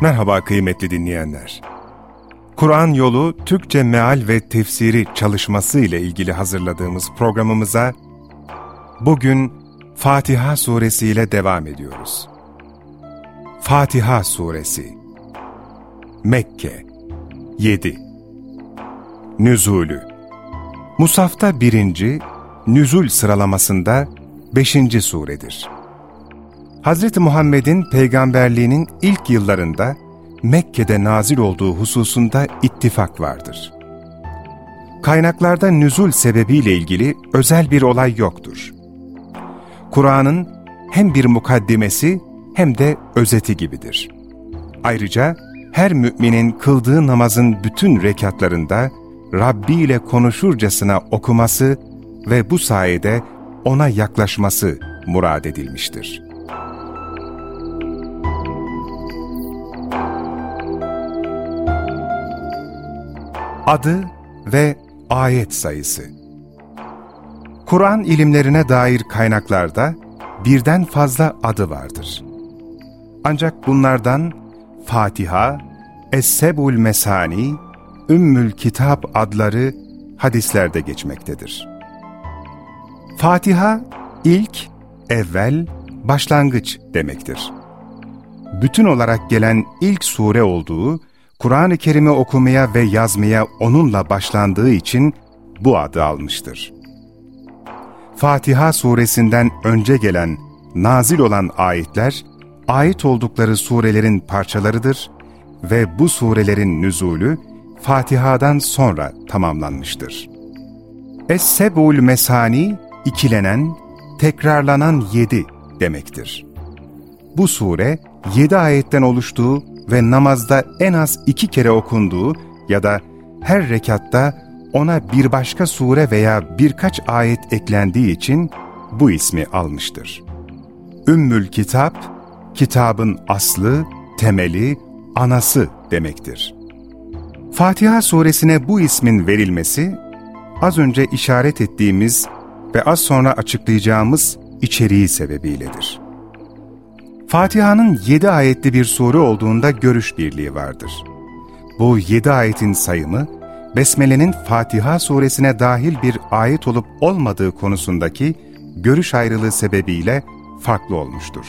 Merhaba kıymetli dinleyenler. Kur'an yolu Türkçe meal ve tefsiri çalışması ile ilgili hazırladığımız programımıza bugün Fatiha suresi ile devam ediyoruz. Fatiha suresi Mekke 7 Nüzulü Musaf'ta birinci, nüzul sıralamasında beşinci suredir. Hz. Muhammed'in peygamberliğinin ilk yıllarında Mekke'de nazil olduğu hususunda ittifak vardır. Kaynaklarda nüzul sebebiyle ilgili özel bir olay yoktur. Kur'an'ın hem bir mukaddimesi hem de özeti gibidir. Ayrıca her müminin kıldığı namazın bütün rekatlarında Rabbi ile konuşurcasına okuması ve bu sayede ona yaklaşması murad edilmiştir. Adı ve ayet sayısı Kur'an ilimlerine dair kaynaklarda birden fazla adı vardır. Ancak bunlardan Fatiha, Es-Sebul Mesani, Ümmül Kitap adları hadislerde geçmektedir. Fatiha, ilk, evvel, başlangıç demektir. Bütün olarak gelen ilk sure olduğu Kur'an-ı Kerim'i okumaya ve yazmaya onunla başlandığı için bu adı almıştır. Fatiha suresinden önce gelen, nazil olan ayetler, ait oldukları surelerin parçalarıdır ve bu surelerin nüzulü Fatiha'dan sonra tamamlanmıştır. Es-Sebul Mesani, ikilenen, tekrarlanan yedi demektir. Bu sure, yedi ayetten oluştuğu ve namazda en az iki kere okunduğu ya da her rekatta ona bir başka sure veya birkaç ayet eklendiği için bu ismi almıştır. Ümmül Kitap, kitabın aslı, temeli, anası demektir. Fatiha suresine bu ismin verilmesi, az önce işaret ettiğimiz ve az sonra açıklayacağımız içeriği sebebiyledir. Fatiha'nın yedi ayetli bir sure olduğunda görüş birliği vardır. Bu yedi ayetin sayımı, Besmele'nin Fatiha suresine dahil bir ayet olup olmadığı konusundaki görüş ayrılığı sebebiyle farklı olmuştur.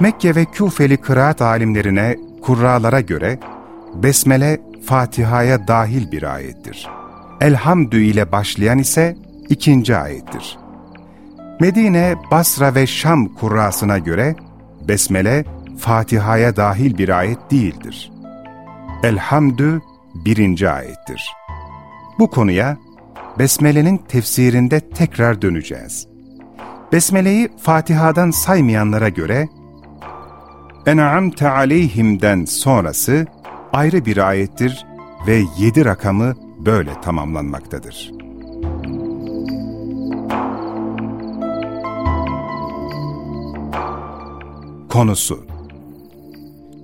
Mekke ve Küfeli kıraat alimlerine, kurralara göre Besmele Fatiha'ya dahil bir ayettir. Elhamdü ile başlayan ise ikinci ayettir. Medine, Basra ve Şam kurrasına göre Besmele, Fatiha'ya dahil bir ayet değildir. Elhamdü birinci ayettir. Bu konuya Besmele'nin tefsirinde tekrar döneceğiz. Besmele'yi Fatiha'dan saymayanlara göre En'amte aleyhimden sonrası ayrı bir ayettir ve yedi rakamı böyle tamamlanmaktadır. Konusu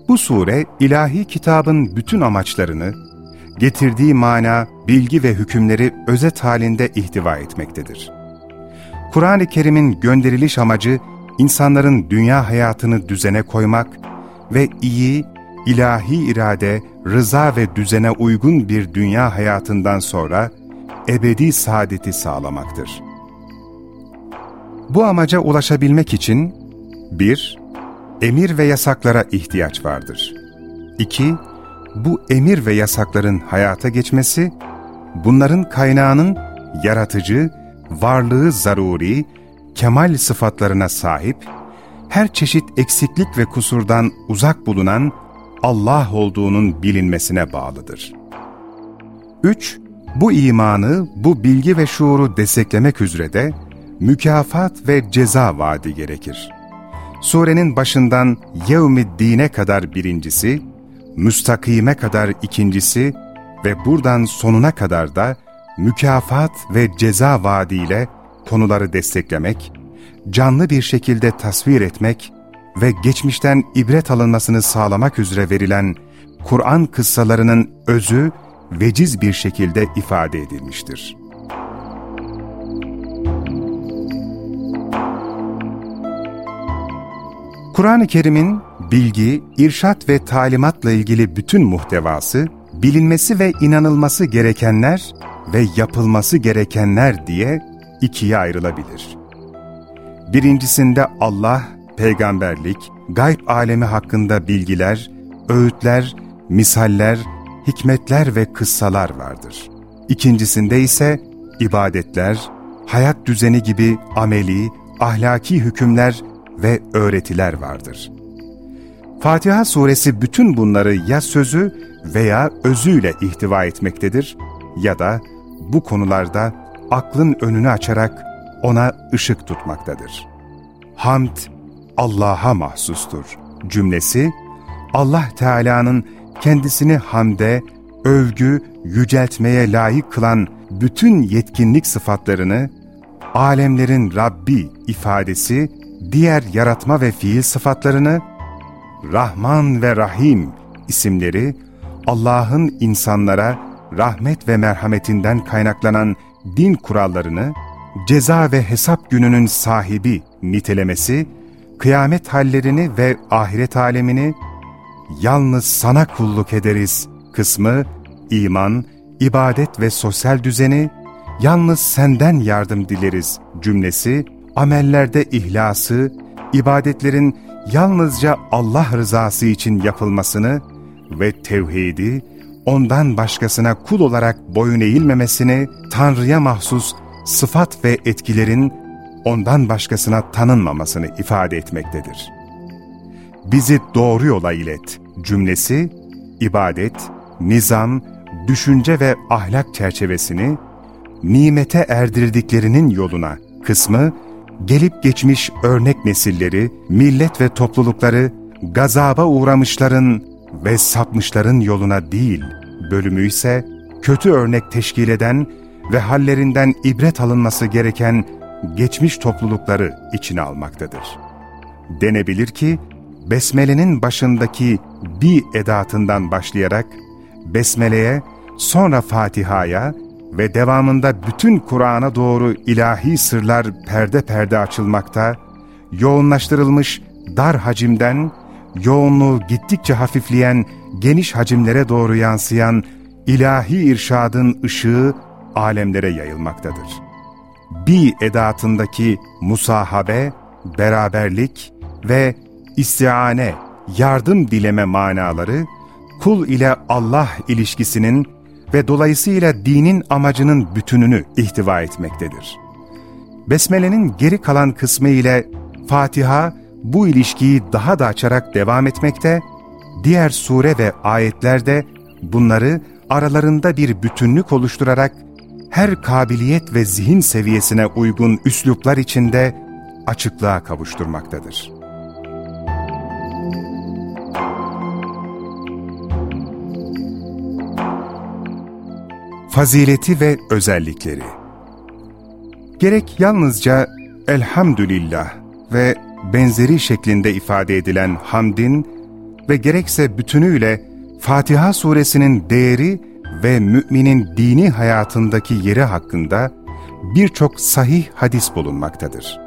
Bu sure, ilahi kitabın bütün amaçlarını, getirdiği mana, bilgi ve hükümleri özet halinde ihtiva etmektedir. Kur'an-ı Kerim'in gönderiliş amacı, insanların dünya hayatını düzene koymak ve iyi, ilahi irade, rıza ve düzene uygun bir dünya hayatından sonra ebedi saadeti sağlamaktır. Bu amaca ulaşabilmek için 1- emir ve yasaklara ihtiyaç vardır. 2. Bu emir ve yasakların hayata geçmesi, bunların kaynağının yaratıcı, varlığı zaruri, kemal sıfatlarına sahip, her çeşit eksiklik ve kusurdan uzak bulunan Allah olduğunun bilinmesine bağlıdır. 3. Bu imanı, bu bilgi ve şuuru desteklemek üzere de mükafat ve ceza vaadi gerekir Surenin başından yevmiddine kadar birincisi, müstakime kadar ikincisi ve buradan sonuna kadar da mükafat ve ceza vaadiyle konuları desteklemek, canlı bir şekilde tasvir etmek ve geçmişten ibret alınmasını sağlamak üzere verilen Kur'an kıssalarının özü veciz bir şekilde ifade edilmiştir. Kur'an-ı Kerim'in bilgi, irşat ve talimatla ilgili bütün muhtevası, bilinmesi ve inanılması gerekenler ve yapılması gerekenler diye ikiye ayrılabilir. Birincisinde Allah, peygamberlik, gayb alemi hakkında bilgiler, öğütler, misaller, hikmetler ve kıssalar vardır. İkincisinde ise ibadetler, hayat düzeni gibi ameli, ahlaki hükümler ve öğretiler vardır. Fatiha suresi bütün bunları ya sözü veya özüyle ihtiva etmektedir ya da bu konularda aklın önünü açarak ona ışık tutmaktadır. Hamd Allah'a mahsustur cümlesi Allah Teala'nın kendisini hamde, övgü, yüceltmeye layık kılan bütün yetkinlik sıfatlarını, alemlerin Rabbi ifadesi, diğer yaratma ve fiil sıfatlarını, Rahman ve Rahim isimleri, Allah'ın insanlara rahmet ve merhametinden kaynaklanan din kurallarını, ceza ve hesap gününün sahibi nitelemesi, kıyamet hallerini ve ahiret alemini, yalnız sana kulluk ederiz kısmı, iman, ibadet ve sosyal düzeni, yalnız senden yardım dileriz cümlesi, amellerde ihlası, ibadetlerin yalnızca Allah rızası için yapılmasını ve tevhidi, ondan başkasına kul olarak boyun eğilmemesini, Tanrı'ya mahsus sıfat ve etkilerin ondan başkasına tanınmamasını ifade etmektedir. Bizi doğru yola ilet cümlesi, ibadet, nizam, düşünce ve ahlak çerçevesini, nimete erdirdiklerinin yoluna kısmı, gelip geçmiş örnek nesilleri, millet ve toplulukları, gazaba uğramışların ve sapmışların yoluna değil, bölümü ise kötü örnek teşkil eden ve hallerinden ibret alınması gereken geçmiş toplulukları içine almaktadır. Denebilir ki, Besmele'nin başındaki bir edatından başlayarak, Besmele'ye, sonra Fatiha'ya ve devamında bütün Kur'an'a doğru ilahi sırlar perde perde açılmakta, yoğunlaştırılmış dar hacimden, yoğunluğu gittikçe hafifleyen geniş hacimlere doğru yansıyan ilahi irşadın ışığı alemlere yayılmaktadır. Bir edatındaki musahabe, beraberlik ve istiane, yardım dileme manaları, kul ile Allah ilişkisinin ve dolayısıyla dinin amacının bütününü ihtiva etmektedir. Besmele'nin geri kalan kısmı ile Fatiha bu ilişkiyi daha da açarak devam etmekte, diğer sure ve ayetlerde bunları aralarında bir bütünlük oluşturarak her kabiliyet ve zihin seviyesine uygun üsluplar içinde açıklığa kavuşturmaktadır. Fazileti ve özellikleri Gerek yalnızca elhamdülillah ve benzeri şeklinde ifade edilen hamdin ve gerekse bütünüyle Fatiha suresinin değeri ve müminin dini hayatındaki yeri hakkında birçok sahih hadis bulunmaktadır.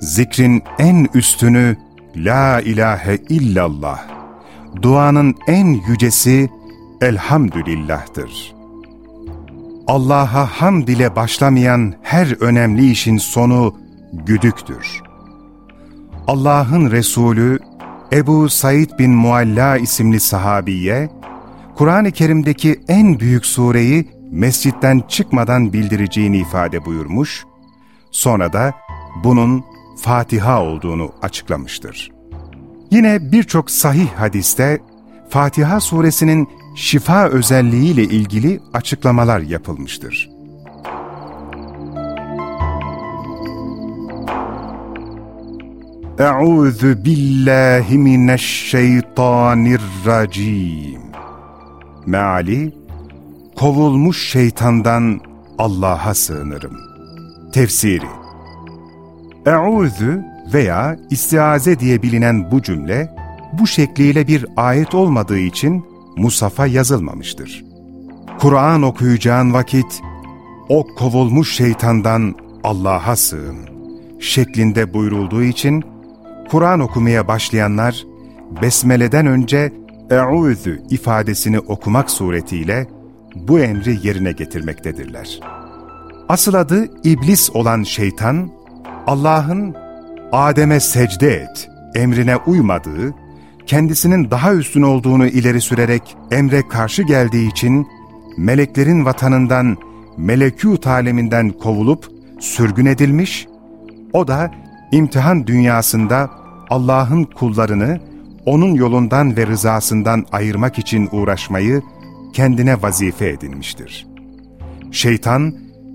Zikrin en üstünü La ilahe illallah, duanın en yücesi Elhamdülillah'tır. Allah'a hamd ile başlamayan her önemli işin sonu güdüktür. Allah'ın Resulü Ebu Said bin Mualla isimli sahabiye, Kur'an-ı Kerim'deki en büyük sureyi mescitten çıkmadan bildireceğini ifade buyurmuş, sonra da bunun Fatiha olduğunu açıklamıştır. Yine birçok sahih hadiste Fatiha suresinin şifa özelliğiyle ilgili açıklamalar yapılmıştır. Euzu billahi mineşşeytanirracim. Meali, kovulmuş şeytandan Allah'a sığınırım. Tefsiri Euzu veya istiaze diye bilinen bu cümle, bu şekliyle bir ayet olmadığı için Musaf'a yazılmamıştır. Kur'an okuyacağın vakit, o kovulmuş şeytandan Allah'a sığın şeklinde buyurulduğu için, Kur'an okumaya başlayanlar, Besmele'den önce Eûzü ifadesini okumak suretiyle bu emri yerine getirmektedirler. Asıl adı iblis olan şeytan, Allah'ın Adem'e secde et emrine uymadığı, kendisinin daha üstün olduğunu ileri sürerek emre karşı geldiği için meleklerin vatanından, melekût aleminden kovulup sürgün edilmiş, o da imtihan dünyasında Allah'ın kullarını onun yolundan ve rızasından ayırmak için uğraşmayı kendine vazife edinmiştir. Şeytan,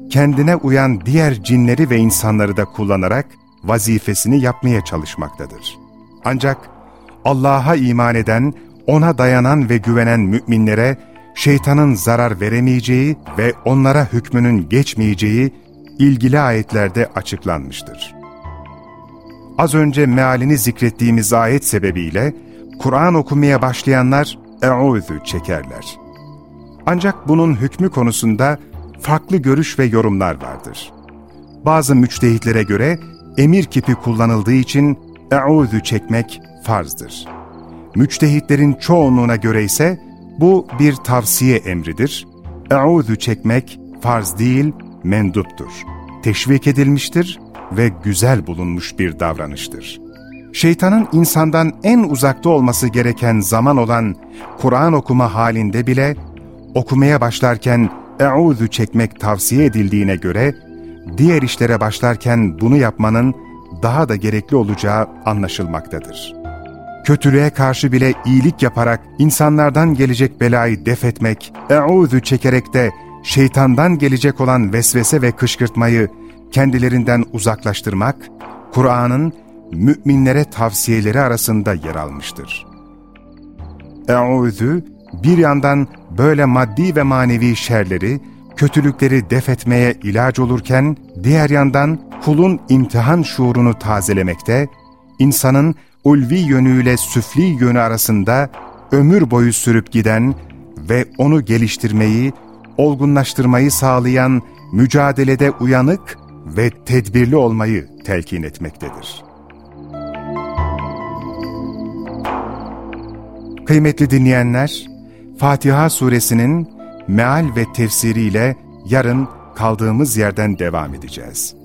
kendine uyan diğer cinleri ve insanları da kullanarak vazifesini yapmaya çalışmaktadır. Ancak Allah'a iman eden, ona dayanan ve güvenen müminlere şeytanın zarar veremeyeceği ve onlara hükmünün geçmeyeceği ilgili ayetlerde açıklanmıştır. Az önce mealini zikrettiğimiz ayet sebebiyle Kur'an okumaya başlayanlar eûzü çekerler. Ancak bunun hükmü konusunda farklı görüş ve yorumlar vardır. Bazı müçtehitlere göre emir kipi kullanıldığı için eûzü çekmek farzdır. Müçtehitlerin çoğunluğuna göre ise bu bir tavsiye emridir. Eûzü çekmek farz değil, menduptur. Teşvik edilmiştir ve güzel bulunmuş bir davranıştır. Şeytanın insandan en uzakta olması gereken zaman olan Kur'an okuma halinde bile okumaya başlarken eûzü çekmek tavsiye edildiğine göre diğer işlere başlarken bunu yapmanın daha da gerekli olacağı anlaşılmaktadır. Kötülüğe karşı bile iyilik yaparak insanlardan gelecek belayı def etmek, eûzü çekerek de şeytandan gelecek olan vesvese ve kışkırtmayı kendilerinden uzaklaştırmak, Kur'an'ın müminlere tavsiyeleri arasında yer almıştır. Eûzü, bir yandan böyle maddi ve manevi şerleri, kötülükleri def etmeye ilaç olurken, diğer yandan kulun imtihan şuurunu tazelemekte, insanın ulvi yönüyle süfli yönü arasında ömür boyu sürüp giden ve onu geliştirmeyi, olgunlaştırmayı sağlayan mücadelede uyanık ve tedbirli olmayı telkin etmektedir. Kıymetli dinleyenler, Fatiha suresinin meal ve tefsiriyle yarın kaldığımız yerden devam edeceğiz.